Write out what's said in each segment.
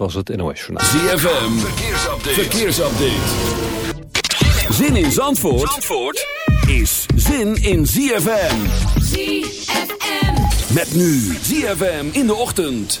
was het NOS Journaal. ZFM, verkeersupdate. verkeersupdate. Zin in Zandvoort, Zandvoort is zin in ZFM. ZFM. Met nu ZFM in de ochtend.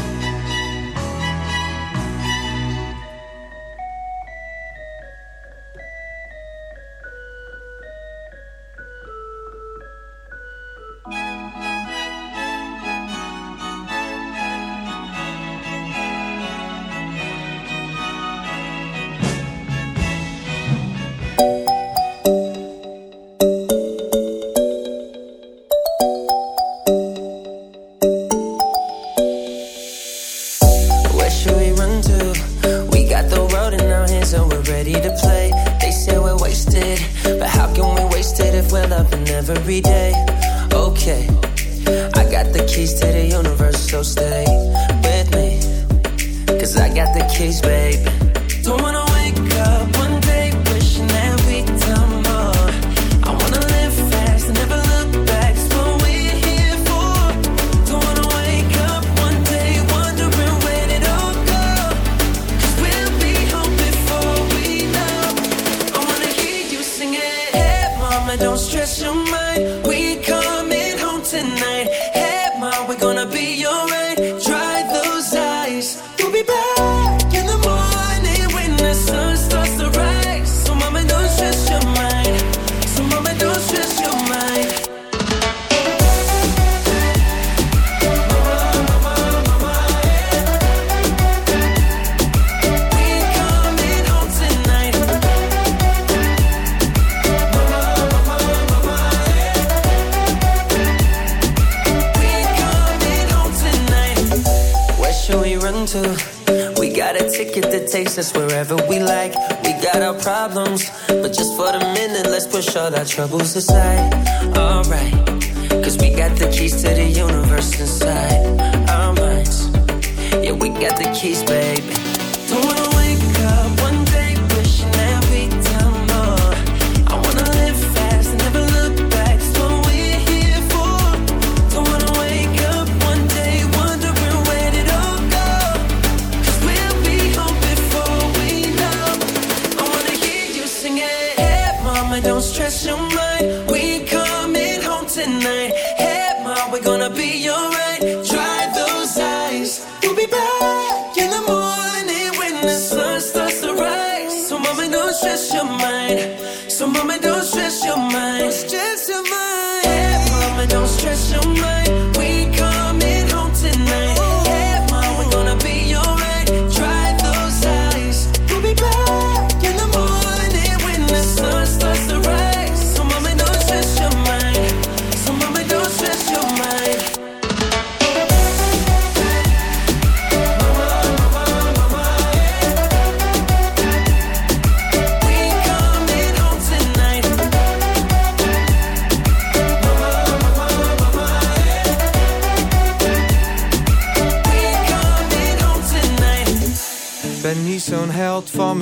Troubles aside,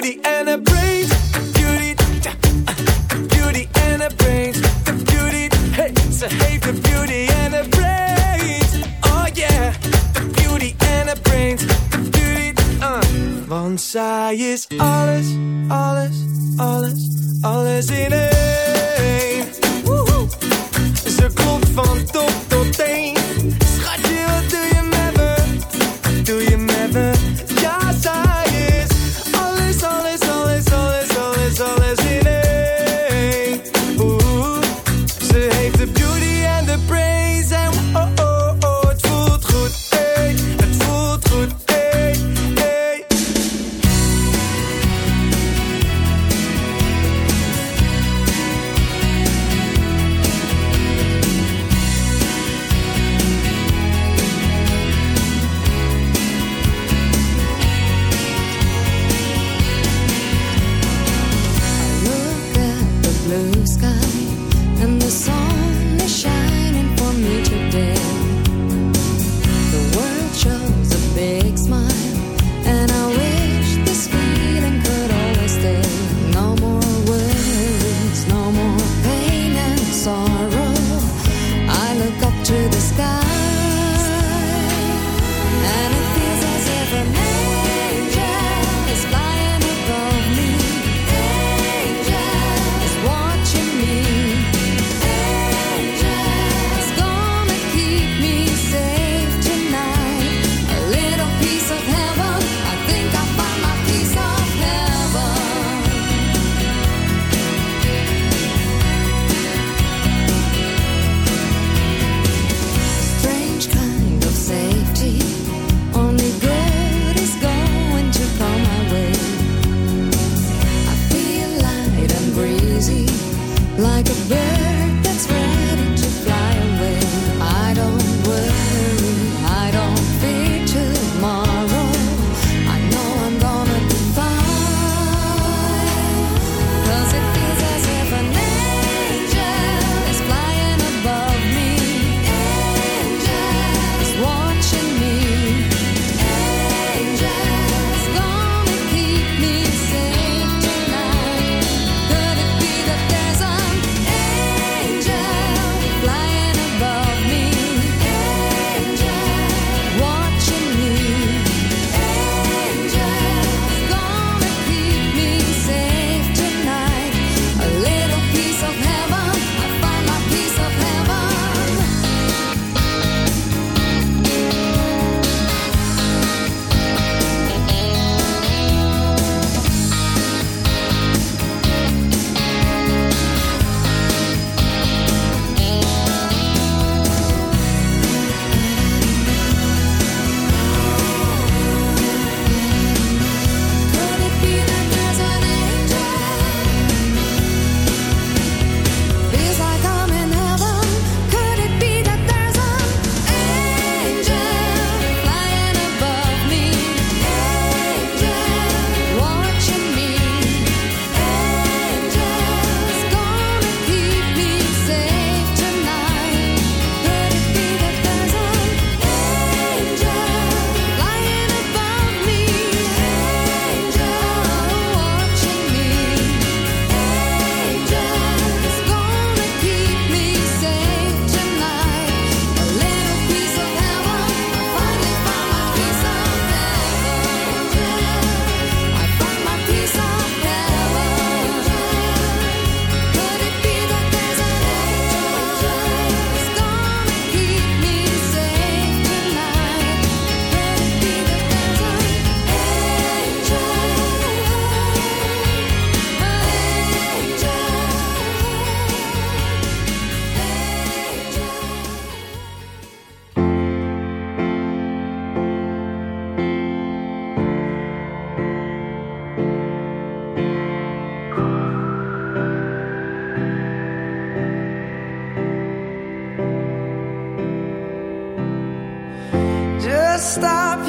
beauty and a brains. Beauty, beauty and a brains. The beauty, hey, ze heeft de beauty and a brains. Oh yeah, the beauty and a brains. The beauty, uh. Want zij is alles, alles, alles, alles in één.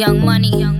Young money, young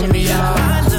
shimmy, yeah,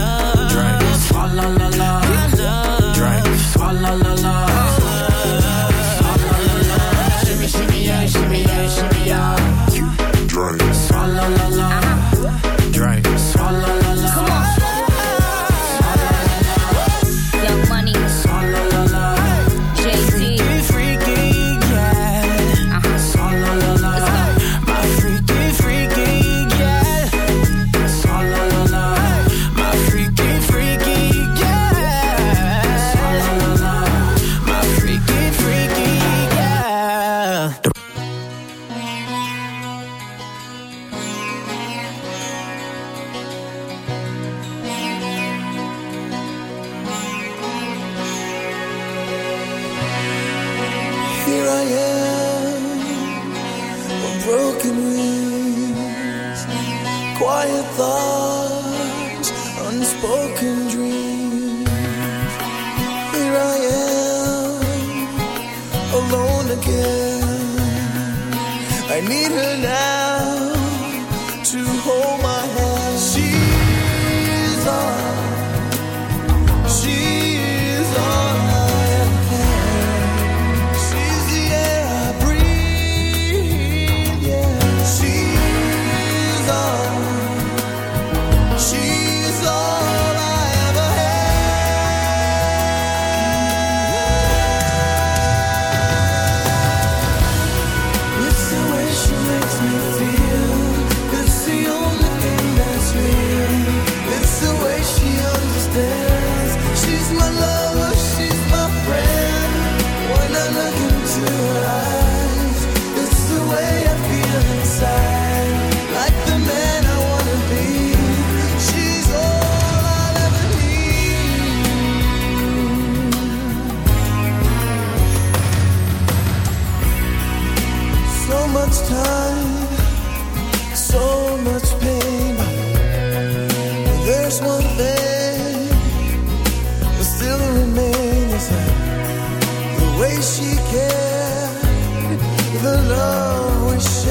way she cared, the love we shared.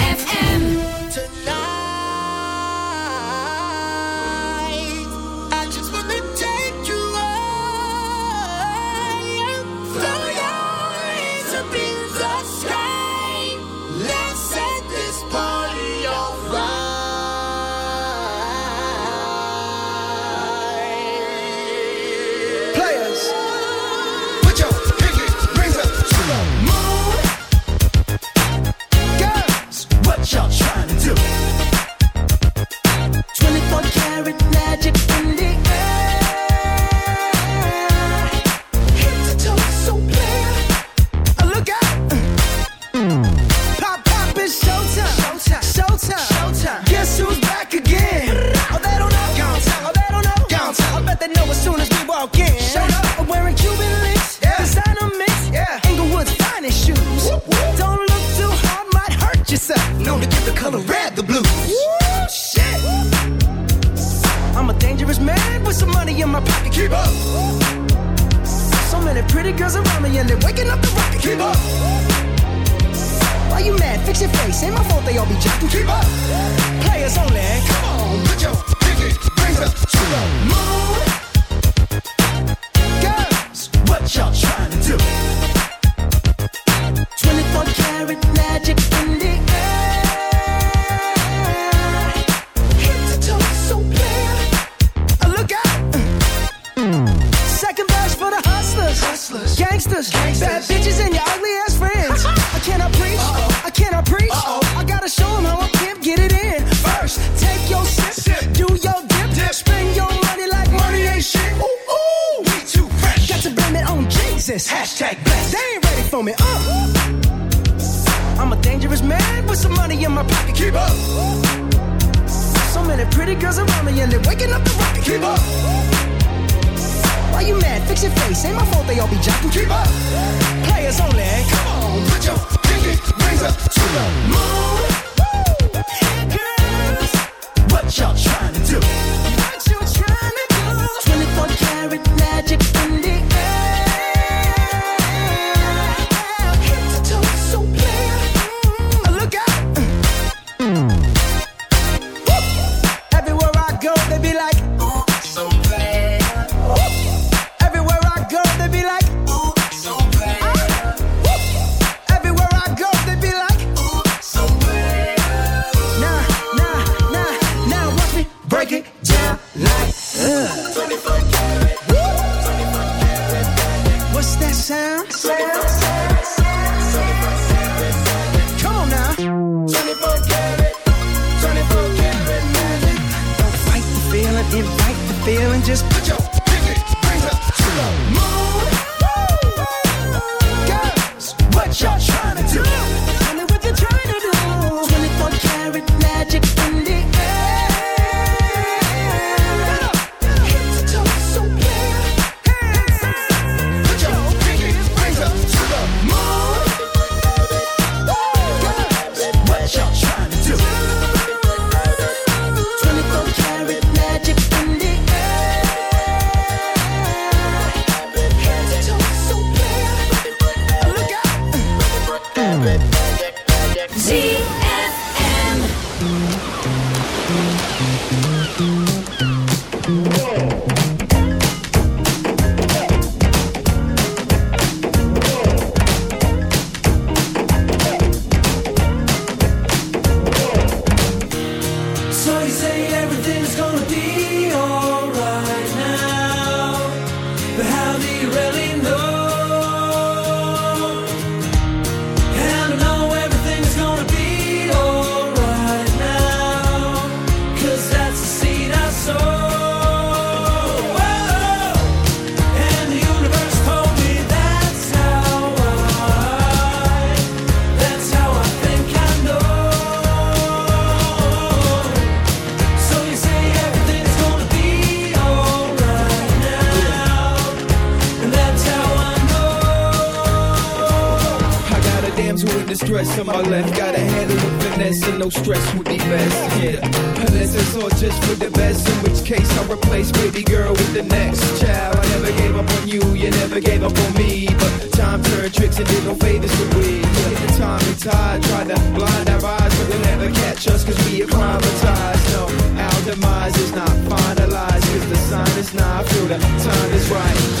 demise is not finalized. Cause the sign is not through, the time is right.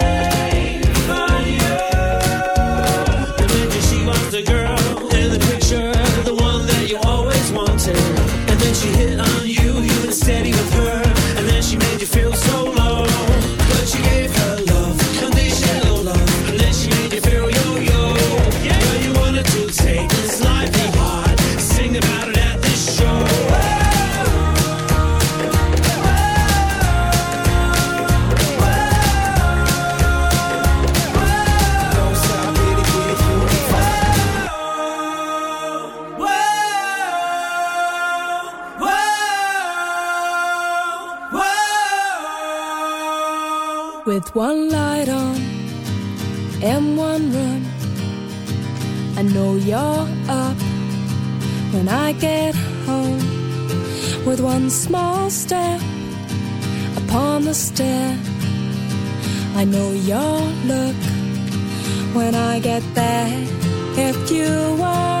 one small step upon the stair. I know your look when I get there. If you were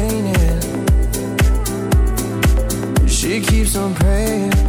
Keeps on praying.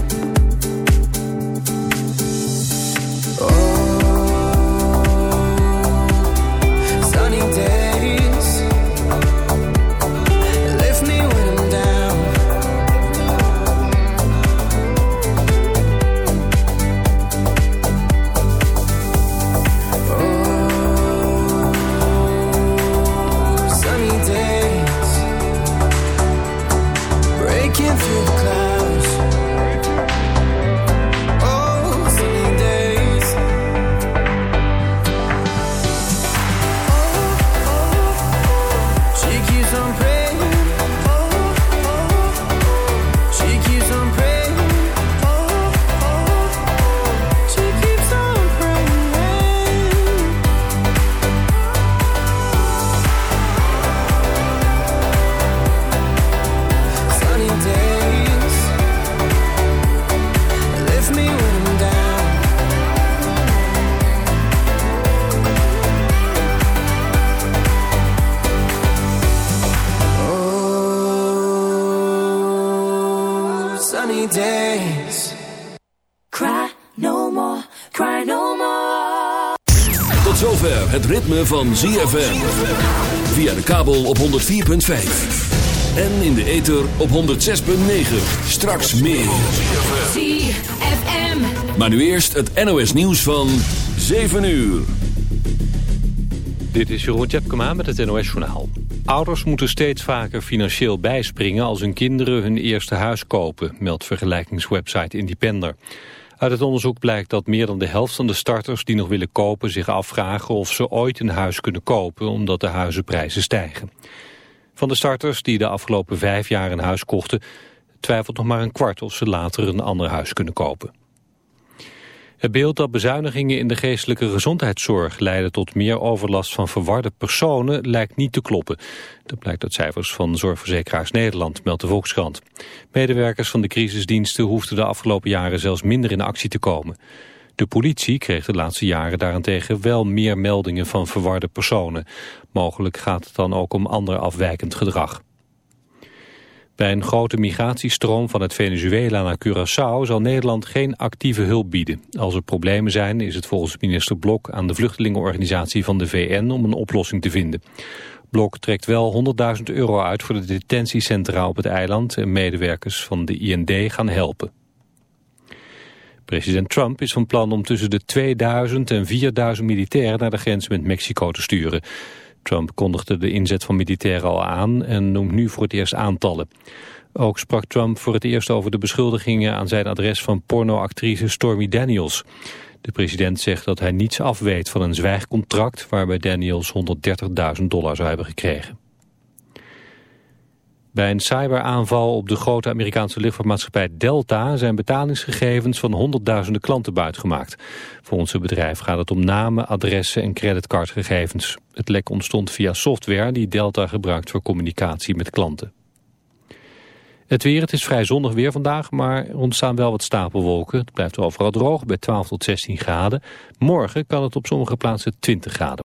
Ritme van ZFM. Via de kabel op 104.5. En in de ether op 106.9. Straks meer. ZFM. Maar nu eerst het NOS nieuws van 7 uur. Dit is Jeroen Tjepkema met het NOS Journaal. Ouders moeten steeds vaker financieel bijspringen als hun kinderen hun eerste huis kopen, meldt vergelijkingswebsite Independer. Uit het onderzoek blijkt dat meer dan de helft van de starters die nog willen kopen zich afvragen of ze ooit een huis kunnen kopen omdat de huizenprijzen stijgen. Van de starters die de afgelopen vijf jaar een huis kochten, twijfelt nog maar een kwart of ze later een ander huis kunnen kopen. Het beeld dat bezuinigingen in de geestelijke gezondheidszorg leiden tot meer overlast van verwarde personen lijkt niet te kloppen. Dat blijkt uit cijfers van Zorgverzekeraars Nederland, meldt de Volkskrant. Medewerkers van de crisisdiensten hoefden de afgelopen jaren zelfs minder in actie te komen. De politie kreeg de laatste jaren daarentegen wel meer meldingen van verwarde personen. Mogelijk gaat het dan ook om ander afwijkend gedrag. Bij een grote migratiestroom vanuit Venezuela naar Curaçao zal Nederland geen actieve hulp bieden. Als er problemen zijn is het volgens minister Blok aan de vluchtelingenorganisatie van de VN om een oplossing te vinden. Blok trekt wel 100.000 euro uit voor de detentiecentra op het eiland en medewerkers van de IND gaan helpen. President Trump is van plan om tussen de 2000 en 4000 militairen naar de grens met Mexico te sturen. Trump kondigde de inzet van militairen al aan en noemt nu voor het eerst aantallen. Ook sprak Trump voor het eerst over de beschuldigingen aan zijn adres van pornoactrice Stormy Daniels. De president zegt dat hij niets afweet van een zwijgcontract waarbij Daniels 130.000 dollar zou hebben gekregen. Bij een cyberaanval op de grote Amerikaanse luchtvaartmaatschappij Delta zijn betalingsgegevens van honderdduizenden klanten buitgemaakt. Volgens het bedrijf gaat het om namen, adressen en creditcardgegevens. Het lek ontstond via software die Delta gebruikt voor communicatie met klanten. Het weer, het is vrij zonnig weer vandaag, maar er ontstaan wel wat stapelwolken. Het blijft overal droog bij 12 tot 16 graden. Morgen kan het op sommige plaatsen 20 graden.